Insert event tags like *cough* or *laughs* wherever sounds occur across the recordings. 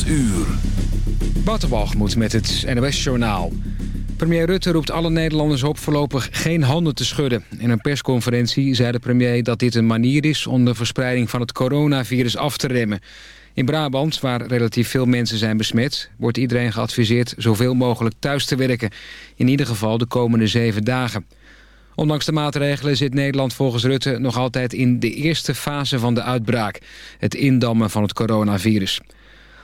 8 uur. Met het NOS-journaal. Premier Rutte roept alle Nederlanders op voorlopig geen handen te schudden. In een persconferentie zei de premier dat dit een manier is... om de verspreiding van het coronavirus af te remmen. In Brabant, waar relatief veel mensen zijn besmet... wordt iedereen geadviseerd zoveel mogelijk thuis te werken. In ieder geval de komende zeven dagen. Ondanks de maatregelen zit Nederland volgens Rutte nog altijd in de eerste fase van de uitbraak. Het indammen van het coronavirus.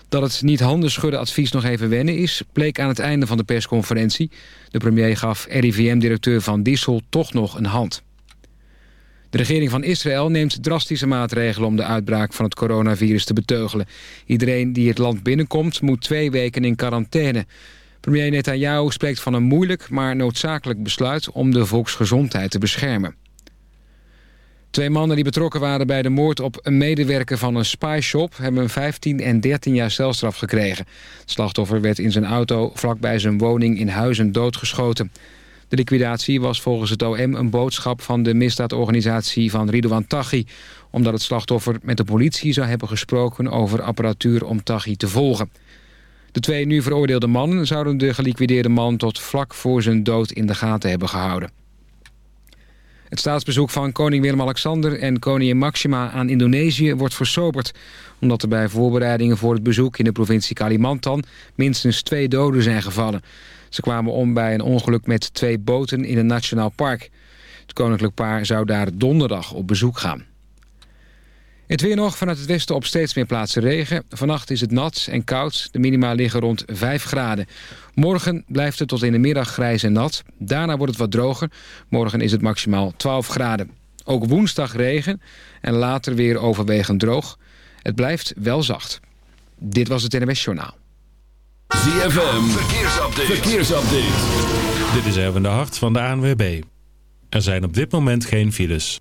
Dat het niet handen schudden advies nog even wennen is... bleek aan het einde van de persconferentie. De premier gaf RIVM-directeur Van Dissel toch nog een hand. De regering van Israël neemt drastische maatregelen... om de uitbraak van het coronavirus te beteugelen. Iedereen die het land binnenkomt moet twee weken in quarantaine. Premier Netanyahu spreekt van een moeilijk, maar noodzakelijk besluit... om de volksgezondheid te beschermen. Twee mannen die betrokken waren bij de moord op een medewerker van een spyshop... hebben een 15 en 13 jaar celstraf gekregen. Het slachtoffer werd in zijn auto vlakbij zijn woning in Huizen doodgeschoten. De liquidatie was volgens het OM een boodschap van de misdaadorganisatie van Ridouan Taghi... omdat het slachtoffer met de politie zou hebben gesproken over apparatuur om Taghi te volgen. De twee nu veroordeelde mannen zouden de geliquideerde man tot vlak voor zijn dood in de gaten hebben gehouden. Het staatsbezoek van koning Willem-Alexander en koningin Maxima aan Indonesië wordt versoberd. Omdat er bij voorbereidingen voor het bezoek in de provincie Kalimantan minstens twee doden zijn gevallen. Ze kwamen om bij een ongeluk met twee boten in een nationaal park. Het koninklijk paar zou daar donderdag op bezoek gaan. Het weer nog vanuit het westen op steeds meer plaatsen regen. Vannacht is het nat en koud. De minima liggen rond 5 graden. Morgen blijft het tot in de middag grijs en nat. Daarna wordt het wat droger. Morgen is het maximaal 12 graden. Ook woensdag regen en later weer overwegend droog. Het blijft wel zacht. Dit was het NWS Journaal. ZFM, verkeersupdate. verkeersupdate. Dit is even de hart van de ANWB. Er zijn op dit moment geen files.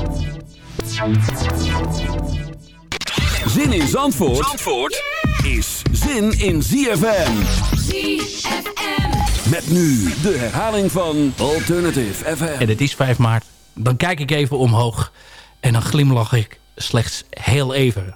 Zin in Zandvoort, Zandvoort is zin in ZFM. ZFM. Met nu de herhaling van Alternative FM. En het is 5 maart. Dan kijk ik even omhoog. En dan glimlach ik slechts heel even.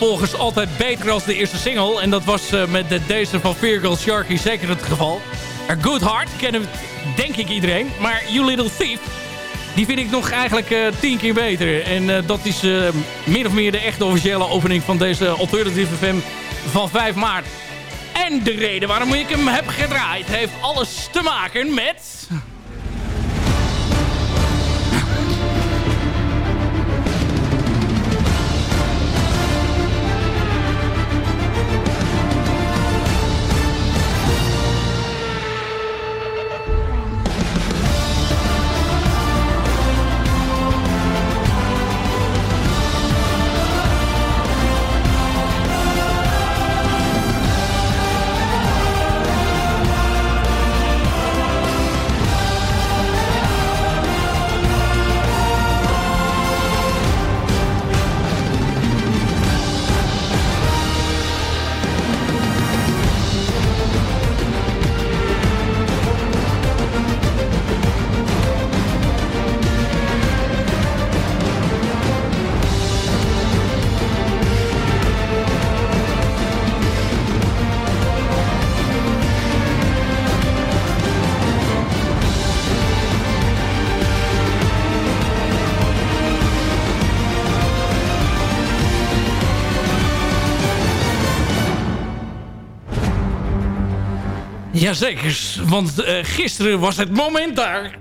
opvolgers altijd beter als de eerste single. En dat was eh, met de, deze van Virgil Sharky zeker het geval. A Good Heart kennen denk ik iedereen. Maar You Little Thief, die vind ik nog eigenlijk eh, tien keer beter. En eh, dat is min of meer de echte officiële opening van deze Alternative FM van 5 maart. En de reden waarom ik hem heb gedraaid heeft alles te maken met... Jazeker, want eh, gisteren was het moment daar.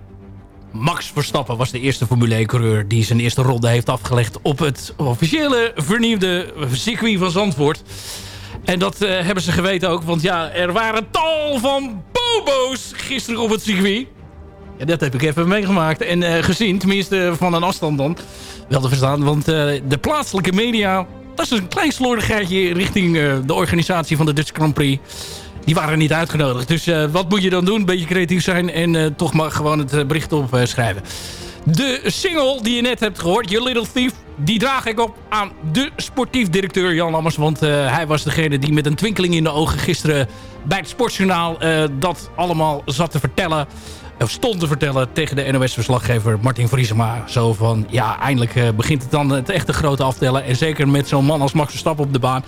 Max Verstappen was de eerste Formule 1-coureur... die zijn eerste ronde heeft afgelegd op het officiële vernieuwde circuit van Zandvoort. En dat eh, hebben ze geweten ook, want ja, er waren tal van bobo's gisteren op het circuit. Dat heb ik even meegemaakt en eh, gezien, tenminste van een afstand dan. Wel te verstaan, want de plaatselijke media... dat is een klein slordigheidje richting de organisatie van de Dutch Grand Prix... Die waren niet uitgenodigd. Dus eh, wat moet je dan doen? Beetje creatief zijn en eh, toch maar gewoon het eh, bericht opschrijven. De single die je net hebt gehoord, Your Little Thief... die draag ik op aan de sportief directeur Jan Lammers. Want hij was degene die met een twinkeling in de ogen gisteren... bij het Sportjournaal dat allemaal zat te vertellen... of stond te vertellen tegen de NOS-verslaggever Martin Vriesema. Zo van, ja, eindelijk begint het dan het echte grote aftellen. En zeker met zo'n man als Max Verstappen op de baan.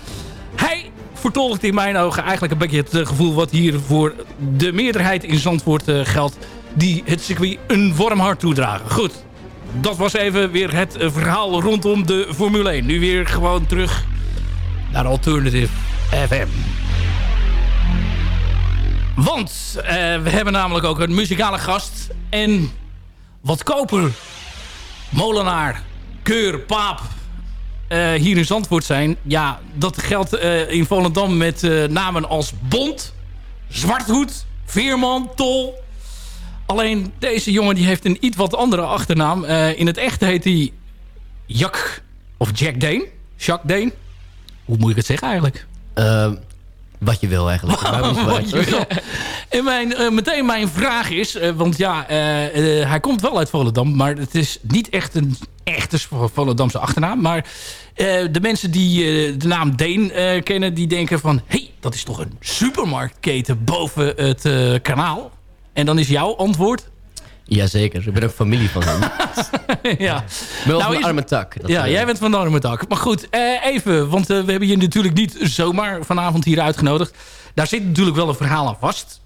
Hij vertolkt in mijn ogen eigenlijk een beetje het eh, gevoel... wat hier voor de meerderheid in Zandvoort eh, geldt... die het circuit een warm hart toedragen. Goed, dat was even weer het eh, verhaal rondom de Formule 1. Nu weer gewoon terug naar Alternative FM. Want we hebben namelijk ook een muzikale gast. En wat koper, molenaar, keur, paap... eh, hier in Zandvoort zijn. Ja, dat geldt eh, in Volendam met eh, namen als Bond, Zwarthoed, Veerman, Tol. Alleen deze jongen die heeft een iets wat andere achternaam. In het echt heet hij Jack of Jack Dane. Jacques Dane. Hoe moet ik het zeggen eigenlijk? Wat je wil eigenlijk. *laughs* Wat je wil. En mijn, eh, meteen mijn vraag is, eh, want ja, eh, hij komt wel uit Volendam, maar het is niet echt een echte Volendamse achternaam. Maar de mensen die de naam Deen kennen, die denken van, hé, hey, dat is toch een supermarktketen boven het kanaal? En dan is jouw antwoord? Jazeker, ik ben ook familie van hem. *laughs* ja. Ik ben wel Nou van arme tak. Dat, ja, eh, jij bent van de arme tak. Maar goed, eh, even, want eh, we hebben je natuurlijk niet zomaar vanavond hier uitgenodigd. Daar zit natuurlijk wel een verhaal aan vast.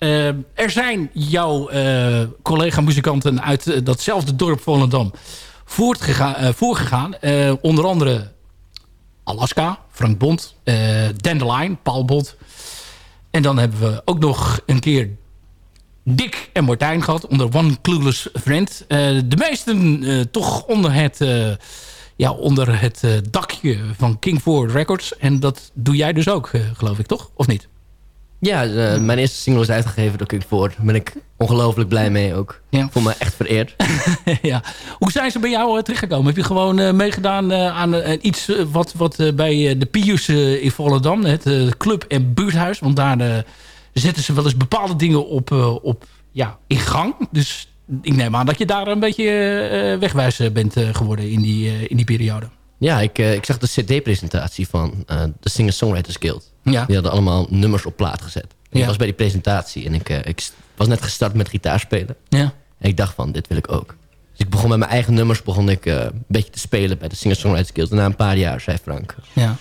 Er zijn jouw collega-muzikanten uit datzelfde dorp Volendam voorgegaan. Onder andere Alaska, Frank Bond, Dandelion, Paul Bond. En dan hebben we ook nog een keer Dick en Martijn gehad onder One Clueless Friend. Eh, de meesten eh, toch onder het, eh, ja, onder het dakje van King Records. En dat doe jij dus ook, geloof ik, toch? Of niet? Ja, mijn eerste single is uitgegeven door King. Daar ben ik ongelooflijk blij mee ook. Ja. Voel me echt vereerd. *laughs* ja. Hoe zijn ze bij jou terechtgekomen? Heb je gewoon meegedaan aan iets wat, wat bij de Pius in Volendam, het club- en buurthuis, want daar zetten ze wel eens bepaalde dingen op, eh, op ja, in gang. Dus ik neem aan dat je daar een beetje eh, wegwijs eh, bent eh, geworden in die, in die periode. Ja, ik, ik zag de cd-presentatie van de Singer-Songwriters Guild. Ja. Die hadden allemaal nummers op plaat gezet. Ja. Ik was bij die presentatie en ik, ik was net gestart met gitaar spelen. Ja. En ik dacht van, dit wil ik ook. Dus ik begon met mijn eigen nummers begon ik, een beetje te spelen bij de Singer-Songwriters Guild. En na een paar jaar zei Frank... Ja.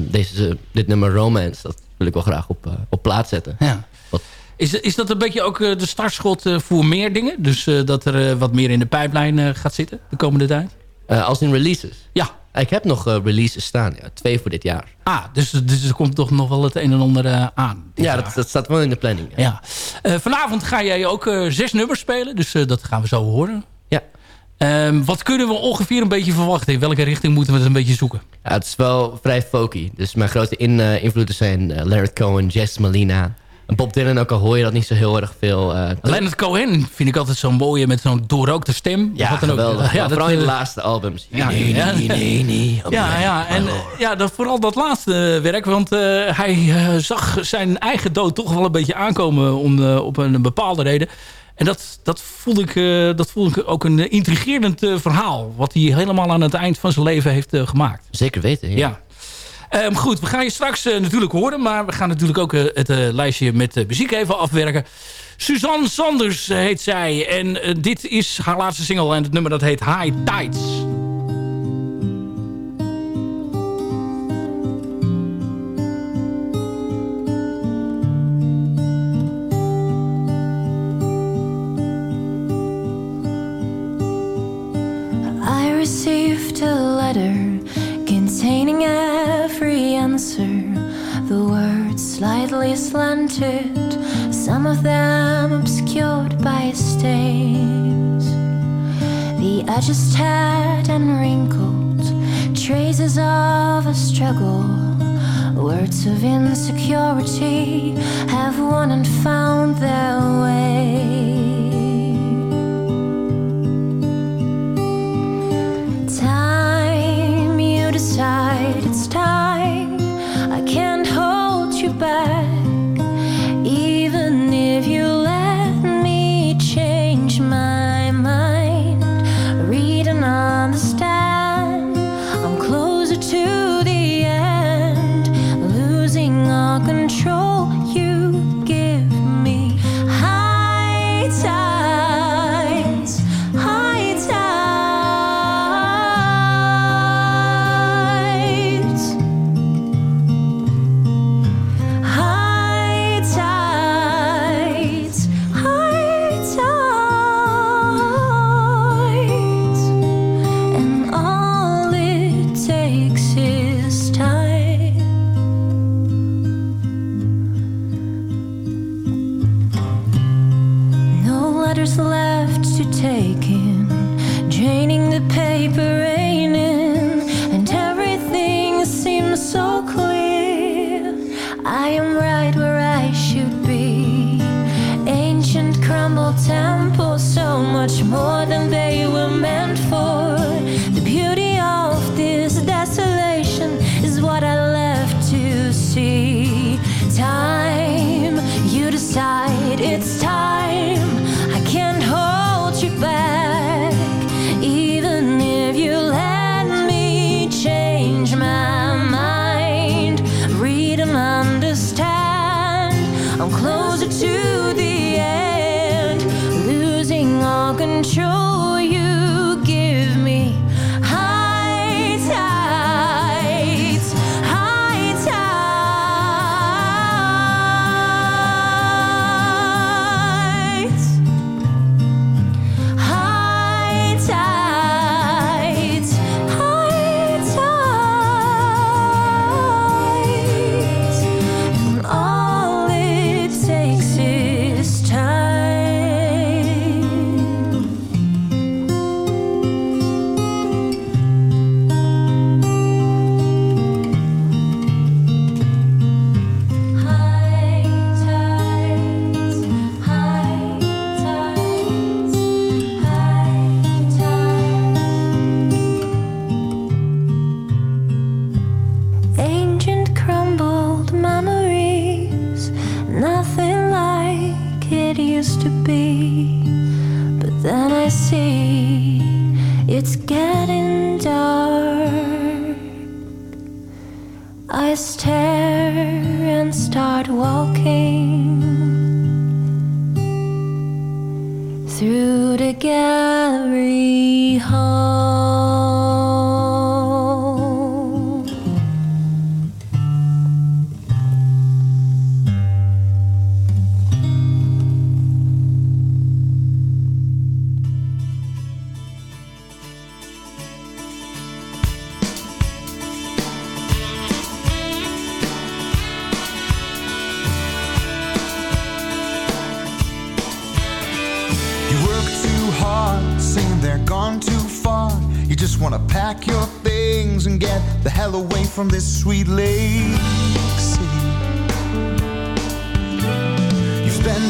deze, dit nummer Romance, dat wil ik wel graag op, eh, op plaat zetten. Ja. Is, is dat een beetje ook eh, de startschot eh, voor meer dingen? Dus eh, dat er wat meer in de pijplijn gaat zitten de komende tijd? Eh, als in releases? Ja. Ik heb nog releases staan, ja. twee voor dit jaar. Ah, dus, dus er komt toch nog wel het een en ander aan. Ja, dat, dat staat wel in de planning. Ja. Eh, vanavond ga jij ook zes nummers spelen, dus dat gaan we zo horen. Ehm, wat kunnen we ongeveer een beetje verwachten? In welke richting moeten we het een beetje zoeken? Ja, het is wel vrij folky. Dus mijn grote in, eh, invloeden zijn eh, Leonard Cohen, Jess Malina. En Bob Dylan, ook al hoor je dat niet zo heel erg veel. eh, Leonard Cohen vind ik altijd zo'n mooie met zo'n doorrookte stem. Ja, Wat dan ook. Ja, dat, vooral in de laatste albums. Ja, nee, nee, nee, nee. Ja, ja, en ja, dat, vooral dat laatste werk. Want eh, hij zag zijn eigen dood toch wel een beetje aankomen om, eh, op een, bepaalde reden. En dat, dat, voelde ik, eh, dat voelde ik ook een intrigerend eh, verhaal. Wat hij helemaal aan het eind van zijn leven heeft eh, gemaakt. Zeker weten, ja. Ja. Ehm, goed, we gaan je straks eh, natuurlijk horen. Maar we gaan natuurlijk ook eh, het eh, lijstje met eh, muziek even afwerken. Suzanne Sanders eh, heet zij. En eh, dit is haar laatste single. En het nummer dat heet High Tides. A letter containing every answer. The words slightly slanted, some of them obscured by stains. The edges tattered and wrinkled, traces of a struggle. Words of insecurity have won and found their way.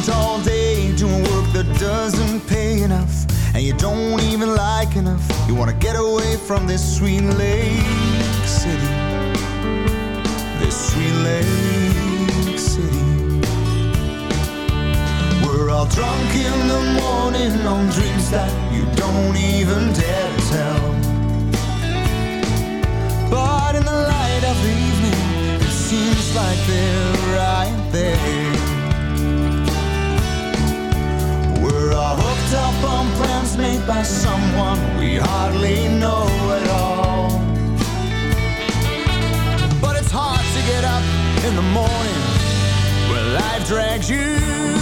Spent all day doing work that doesn't pay enough, and you don't even like enough. You wanna get away from this sweet lake city. This sweet lake city. We're all drunk in the morning on dreams that you don't even dare to tell. But in the light of the evening, it seems like they're right there. Hooked up on plans made by someone we hardly know at all. But it's hard to get up in the morning where life drags you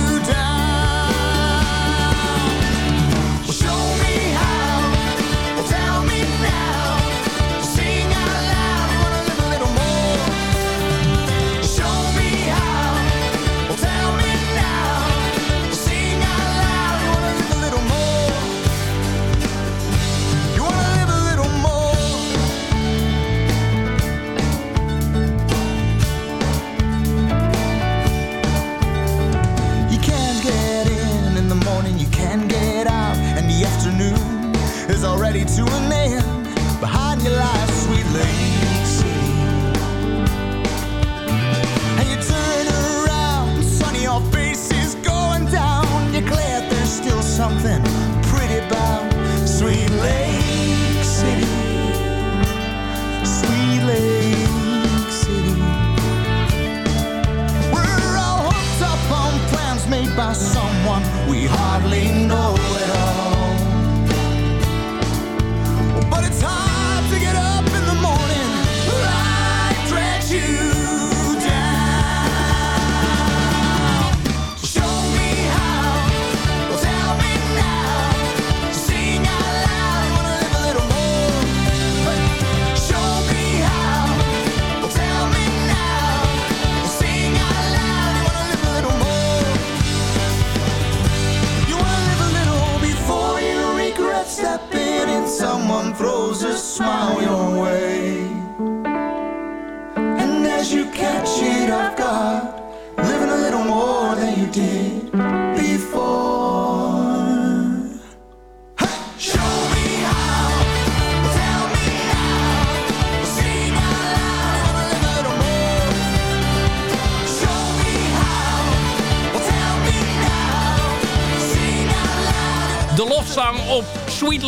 to an end.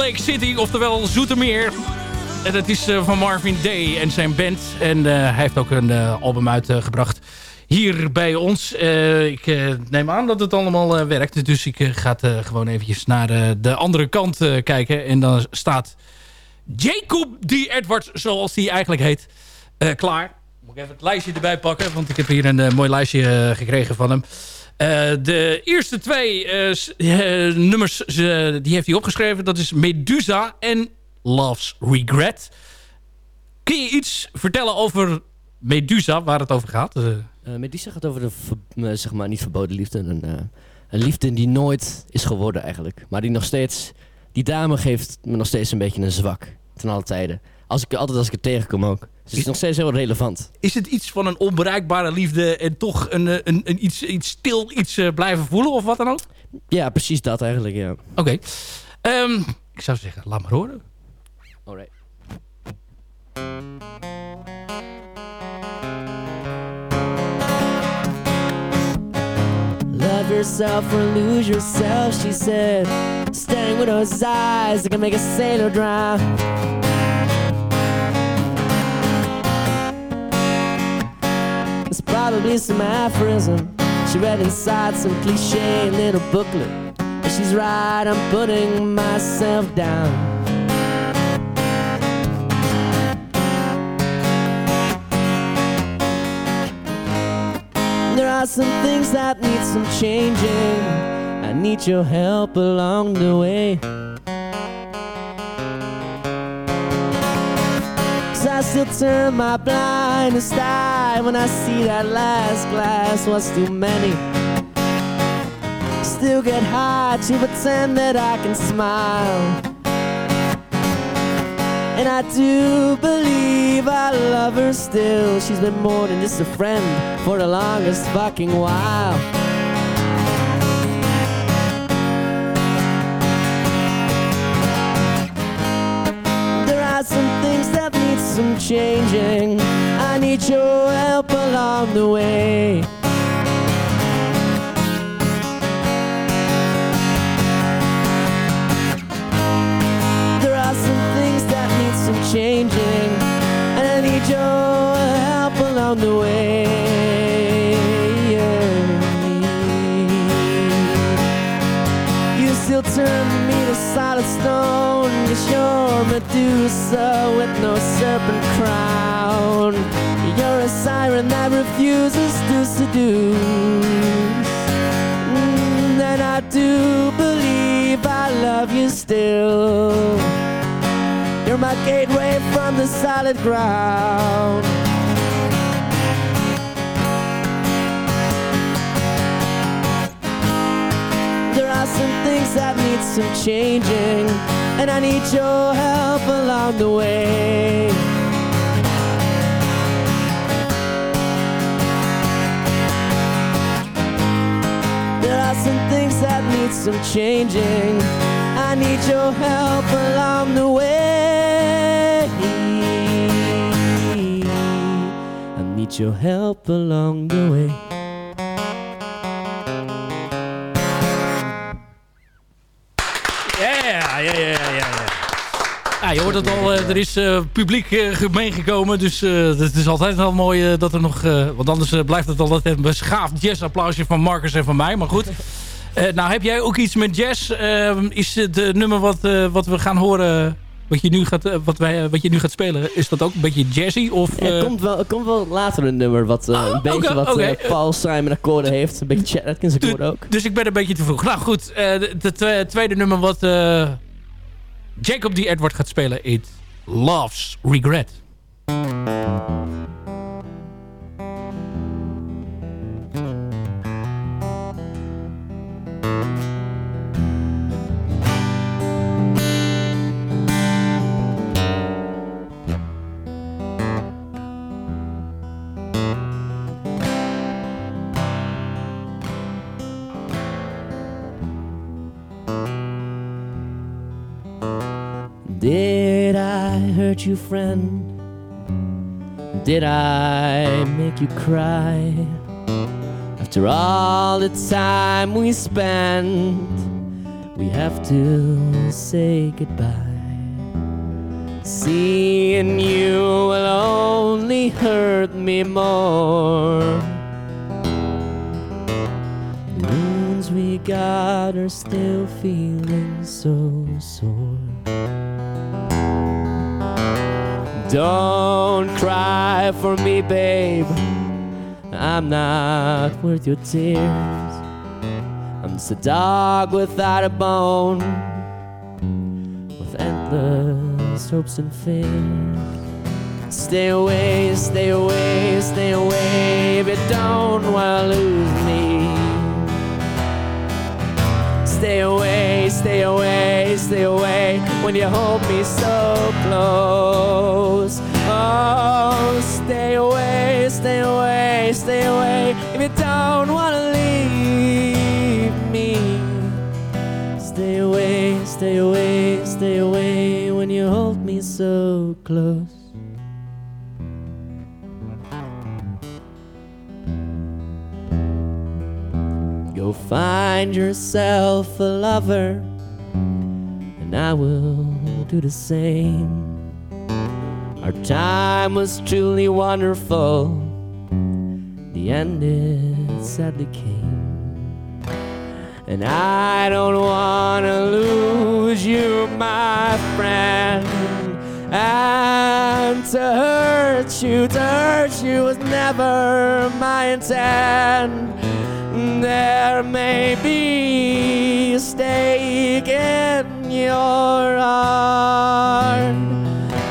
Lake City, oftewel Zoetermeer. En dat is eh, van Marvin Day en zijn band. En eh, hij heeft ook een eh, album uitgebracht hier bij ons. Ik neem aan dat het allemaal werkt. Dus ik ga het, gewoon eventjes naar de andere kant kijken. En dan staat Jacob D. Edwards, zoals hij eigenlijk heet, klaar. Moet ik even het lijstje erbij pakken. Want ik heb hier een mooi lijstje gekregen van hem. Eh, de eerste twee eh, eh, nummers die heeft hij opgeschreven. Dat is Medusa en Love's Regret. Kun je iets vertellen over Medusa, waar het over gaat? Medusa gaat over de, zeg maar, niet verboden liefde. Een liefde die nooit is geworden eigenlijk. Maar die nog steeds, die dame geeft me nog steeds een beetje een zwak. Ten alle tijden. Als ik, altijd als ik het tegenkom ook. Dus het is nog steeds heel relevant. is het iets van een onbereikbare liefde en toch een, eh, een, een iets, iets stil iets eh, blijven voelen of wat dan ook? Ja, precies dat eigenlijk, ja. Oké. Ehm, ik zou zeggen, laat maar horen. Alright. Love yourself or lose yourself, she said. Staring with those eyes that can make a sailor drown. Probably some aphorism she read inside some cliche little booklet. And She's right, I'm putting myself down. There are some things that need some changing. I need your help along the way. I still turn my blindest eye when I see that last glass was too many. Still get high to pretend that I can smile. And I do believe I love her still. She's been more than just a friend for the longest fucking while. Some changing. I need your help along the way. You're Medusa with no serpent crown. You're a siren that refuses to seduce. Mm, and I do believe I love you still. You're my gateway from the solid ground. Things that need some changing, and I need your help along the way. There are some things that need some changing. I need your help along the way. I need your help along the way. Ja, je hoort het al, eh, er is eh, publiek eh, meegekomen. Dus het is altijd wel mooi dat er nog... want anders blijft het altijd een beschaafd jazzapplausje van Marcus en van mij. Maar goed. Nou, heb jij ook iets met jazz? Eh, is het nummer wat, wat we gaan horen... Wat je, nu gaat, wat, wij, wat je nu gaat spelen, is dat ook een beetje jazzy? Of, Er komt wel, er komt wel later een nummer wat eh, een beetje wat Paul Simon akkoorden heeft. Een beetje Chet Atkins akkoorden ook. Dus ik ben een beetje te vroeg. Nou goed, de- het twe- tweede nummer wat Jacob D. Edward gaat spelen... It Loves Regret. Did I hurt you, friend? Did I make you cry? After all the time we spent, we have to say goodbye. Seeing you will only hurt me more. The wounds we got are still feeling so sore. Don't cry for me, babe. I'm not worth your tears. I'm just a dog without a bone, with endless hopes and fears. Stay away, stay away, stay away, you don't wanna lose me. Stay away, stay away, stay away when you hold me so close. Oh, stay away, stay away, stay away if you don't wanna leave me. Stay away, stay away, stay away when you hold me so close. Find yourself a lover, and I will do the same. Our time was truly wonderful, the end it sadly came. And I don't wanna lose you, my friend. And to hurt you, to hurt you was never my intent. There may be a stake in your heart.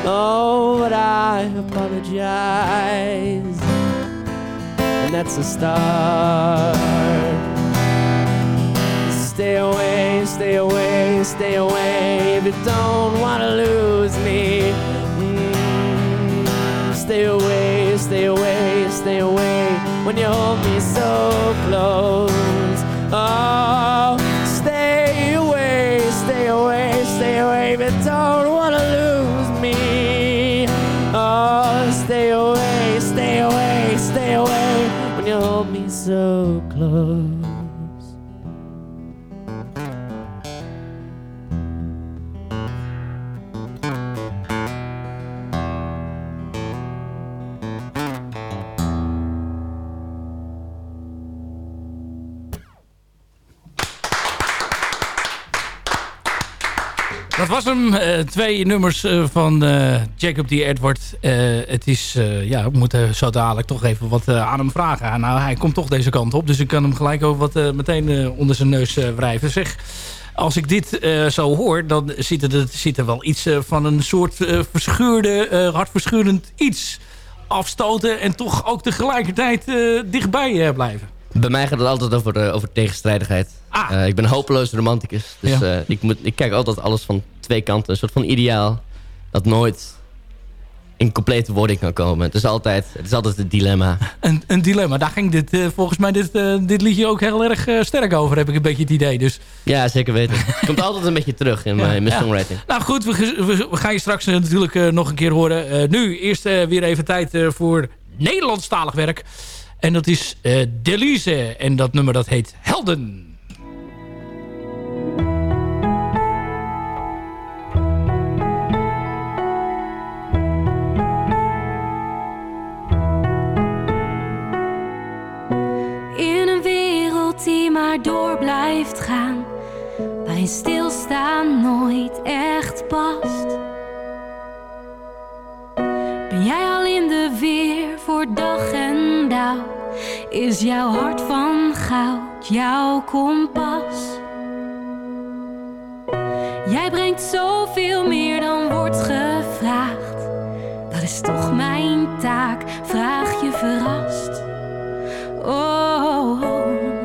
Oh, but I apologize. And that's a start. Stay away, stay away, stay away if you don't wanna lose me. Mm, stay away, stay away, stay away when you hold me so close. Oh, stay away, stay away, stay away you don't wanna lose me. Oh, stay away, stay away, stay away when you hold me so close. Was hem. Eh, twee nummers eh, van eh, Jacob D. Edward. Het is, ja, we moeten zo dadelijk toch even wat aan hem vragen. Nou, hij komt toch deze kant op. Dus ik kan hem gelijk ook wat meteen onder zijn neus wrijven. Zeg, als ik dit zo hoor, dan zit er, zit er wel iets van een soort verscheurde, eh, hartverscheurend iets afstoten. En toch ook tegelijkertijd dichtbij blijven. Bij mij gaat het altijd over, over tegenstrijdigheid. Eh, ik ben een hopeloos romanticus. Dus Ja. ik, moet, ik kijk altijd alles van twee kanten. Een soort van ideaal dat nooit in complete wording kan komen. Het is altijd, het is altijd het dilemma. Een, een dilemma. Daar ging dit, eh, volgens mij dit, eh, dit liedje ook heel erg eh, sterk over, heb ik een beetje het idee. Dus Ja, zeker weten. Het komt altijd een beetje terug in mijn, in mijn Ja. songwriting. Nou goed, we, ge- we, we gaan je straks natuurlijk nog een keer horen. Nu eerst weer even tijd voor Nederlandstalig werk. En dat is Delise. En dat nummer dat heet Helden. Maar door blijft gaan, waarin stilstaan nooit echt past. Ben jij al in de weer voor dag en dauw? Is jouw hart van goud jouw kompas? Jij brengt zoveel meer dan wordt gevraagd. Dat is toch mijn taak, vraag je verrast. Oh,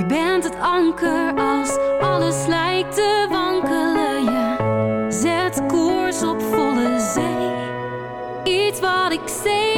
je bent het anker als alles lijkt te wankelen. Je zet koers op volle zee. Iets wat ik zeker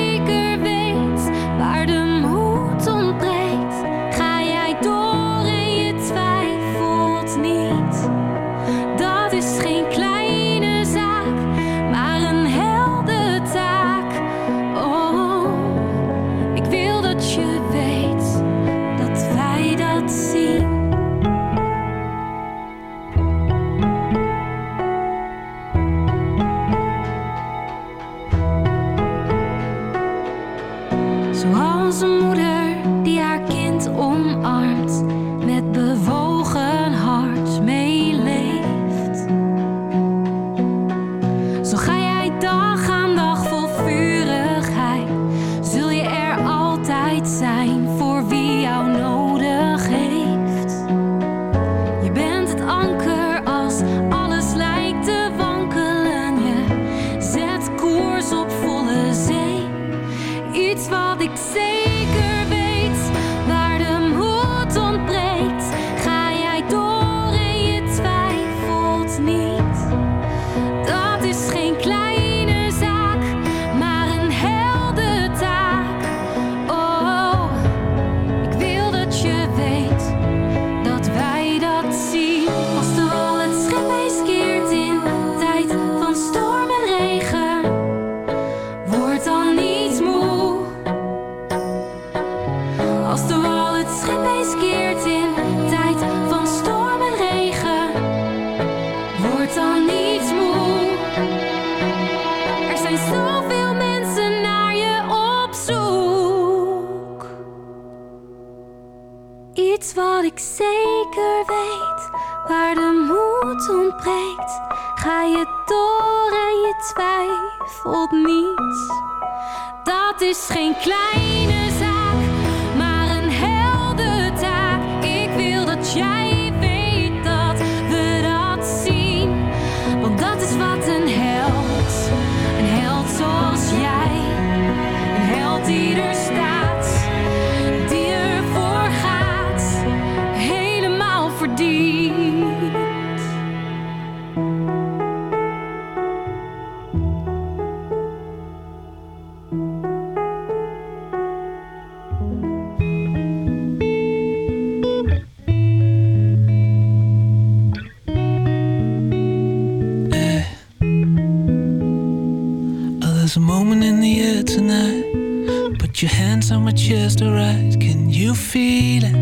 tonight. Put your hands on my chest, alright. Can you feel it?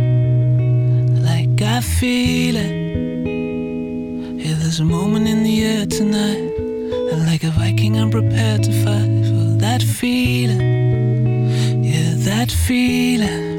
Like I feel it. Yeah, there's a moment in the air tonight. And like a Viking, I'm prepared to fight for that feeling. Yeah, that feeling.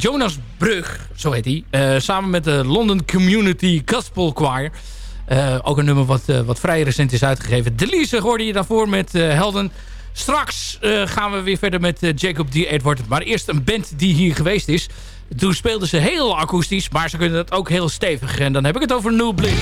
Jonas Brug, zo heet hij. Eh, samen met de London Community Gospel Choir. Eh, ook een nummer wat, eh, wat vrij recent is uitgegeven. Delise hoorde je daarvoor met Helden. Straks gaan we weer verder met Jacob D. Edward. Maar eerst een band die hier geweest is. Toen speelden ze heel akoestisch, maar ze kunnen dat ook heel stevig. En dan heb ik het over New Bliss.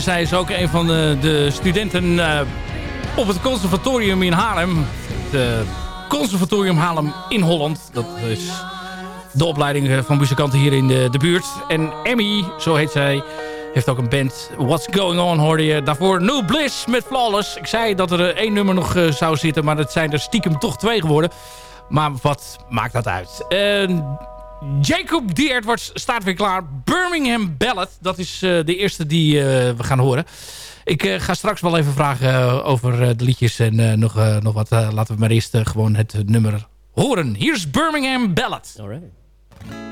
Zij is ook een van de, de studenten eh, op het conservatorium in Haarlem. Het eh, conservatorium Haarlem in Holland. Dat is de opleiding eh, van muzikanten hier in de, de buurt. En Emmy, zo heet zij, heeft ook een band. What's Going On hoorde je. Daarvoor New Bliss met Flawless. Ik zei dat er één nummer nog zou zitten, maar dat zijn er stiekem toch twee geworden. Maar wat maakt dat uit? Eh, Jacob D. Edwards staat weer klaar. Birmingham Ballad. Dat is eh, de eerste die eh, we gaan horen. Ik eh, ga straks wel even vragen over de liedjes en nog, nog wat. Laten we maar eerst gewoon het nummer horen. Hier is Birmingham Ballad. Alright.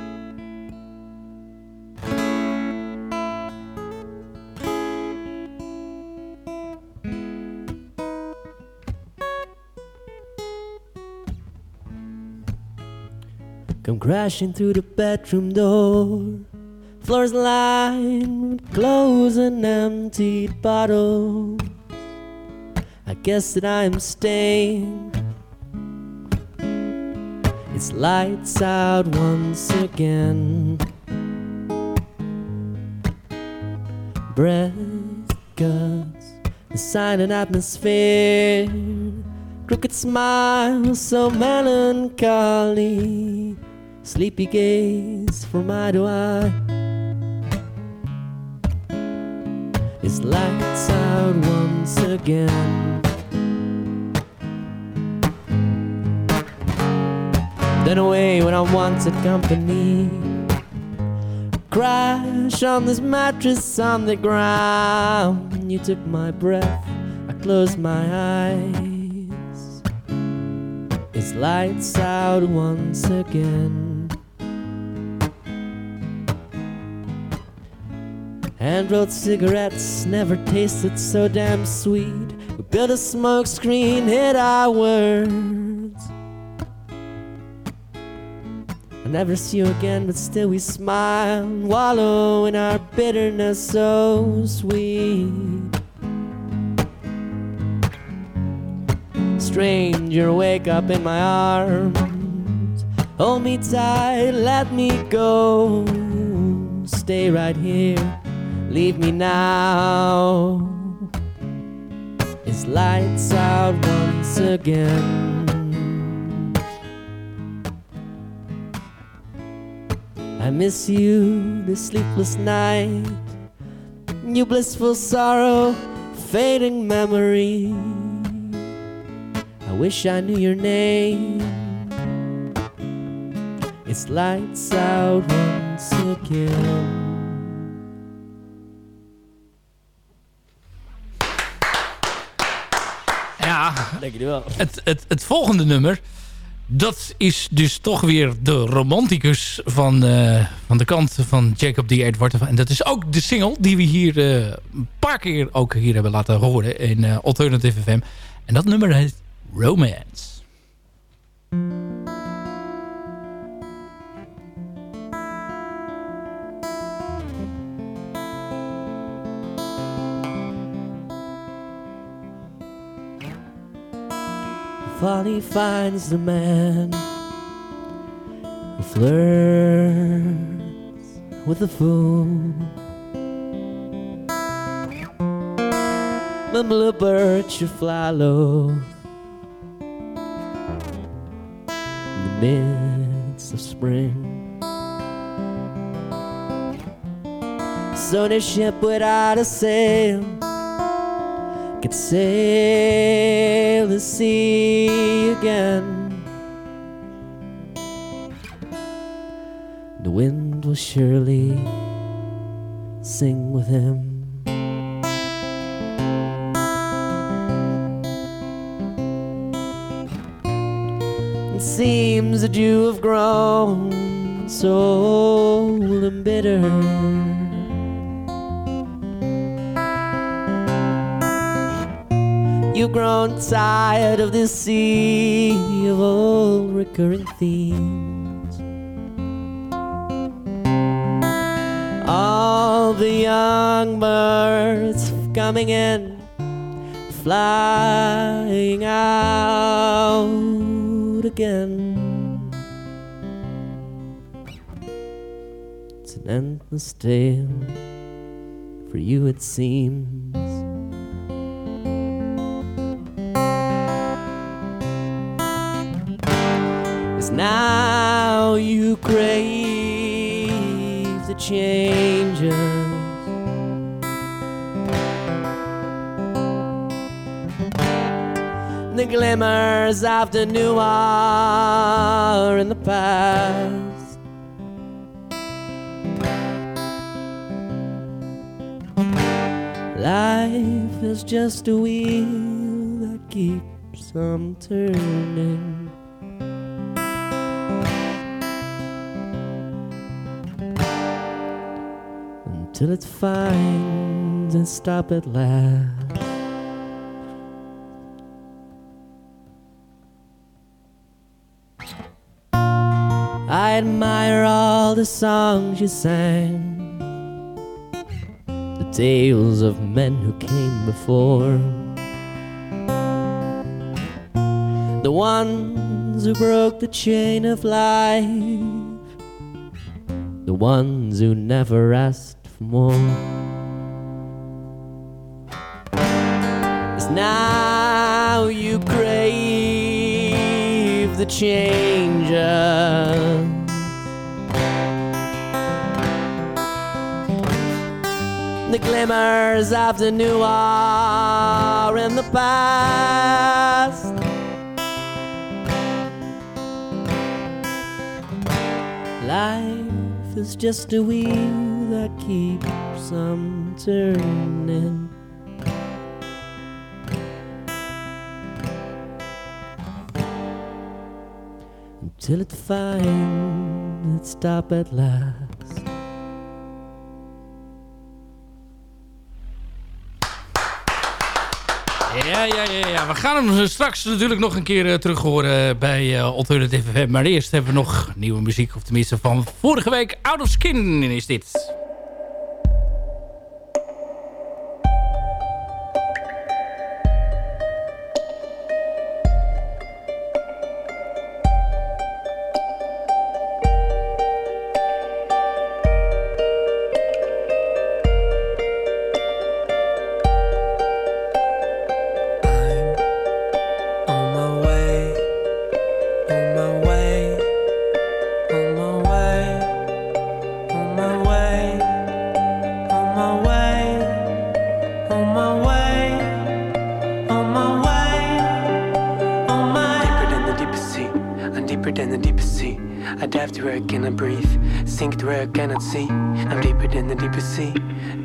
Come crashing through the bedroom door. Floors lined with clothes and emptied bottles. I guess that I'm staying. It's lights out once again. Breath, guts, the silent atmosphere. Crooked smile, so melancholy. Sleepy gaze from eye to eye. It's lights out once again. Then away when I wanted company. Crash on this mattress on the ground. You took my breath, I closed my eyes. It's lights out once again. Hand rolled cigarettes never tasted so damn sweet. We built a smoke screen, hid our words. I'll never see you again, but still we smile, wallow in our bitterness so sweet. Stranger, wake up in my arms. Hold me tight, let me go. Stay right here, leave me now. It's lights out once again. I miss you this sleepless night, you blissful sorrow, fading memory. I wish I knew your name. It's lights out once again. Het, het, het volgende nummer... dat is dus toch weer de romanticus van, eh, van de kant van Jacob D. Edward. En dat is ook de single die we hier eh, een paar keer ook hier hebben laten horen... in eh, Alternative FM. En dat nummer heet Romance. Folly finds the man who flirts with the fool. The bluebird should fly low in the midst of spring. So the ship without a sail could sail the sea again. The wind will surely sing with him. It seems that you have grown so bitter. You've grown tired of this sea of old recurring themes. All the young birds coming in, flying out again. It's an endless tale, for you it seems. Now you crave the changes. The glimmers of the new are in the past. Life is just a wheel that keeps on turning. Until it finds and stop at last. I admire all the songs you sang, the tales of men who came before, the ones who broke the chain of life, the ones who never asked more. As now you crave the changes. The glimmers of the new are in the past. Life is just a wheel that keeps turning. Until it finds its stop at last. Ja, ja, ja, ja. We gaan hem straks natuurlijk nog een keer eh, terug horen bij eh, Alternative FM. Maar eerst hebben we nog nieuwe muziek. Of tenminste van vorige week. Out of Skin is dit. Sink to where I cannot see. I'm deeper than the deepest sea,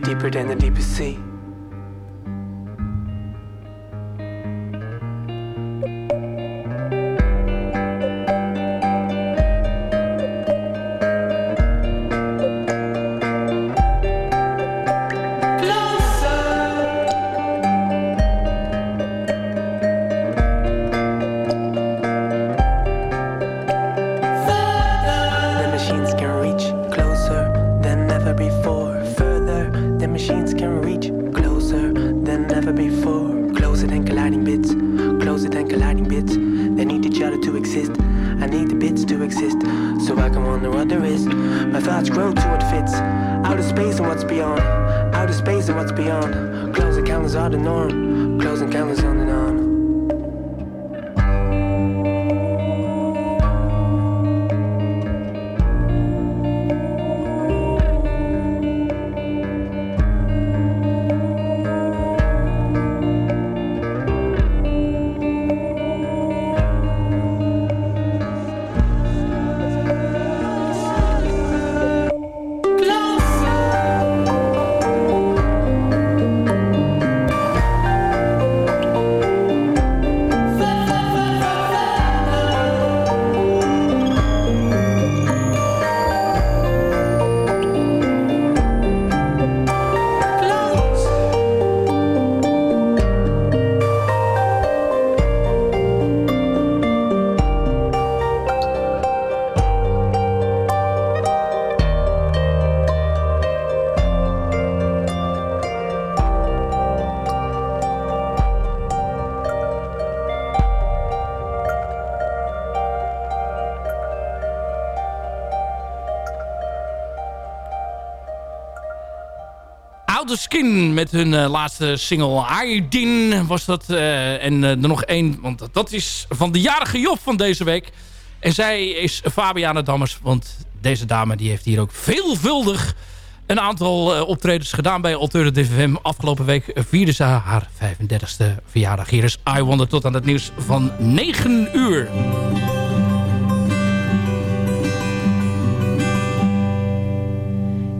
deeper than the deepest sea. Met hun eh, laatste single Iodine was dat. eh, en eh, er nog één, want dat is van de jarige Job van deze week. En zij is Fabiana Dammers, want deze dame die heeft hier ook veelvuldig een aantal optredens gedaan bij Alternative FM. Afgelopen week vierde ze haar 35e verjaardag. Hier is I Wonder tot aan het nieuws van 9 uur.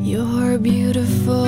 You're beautiful,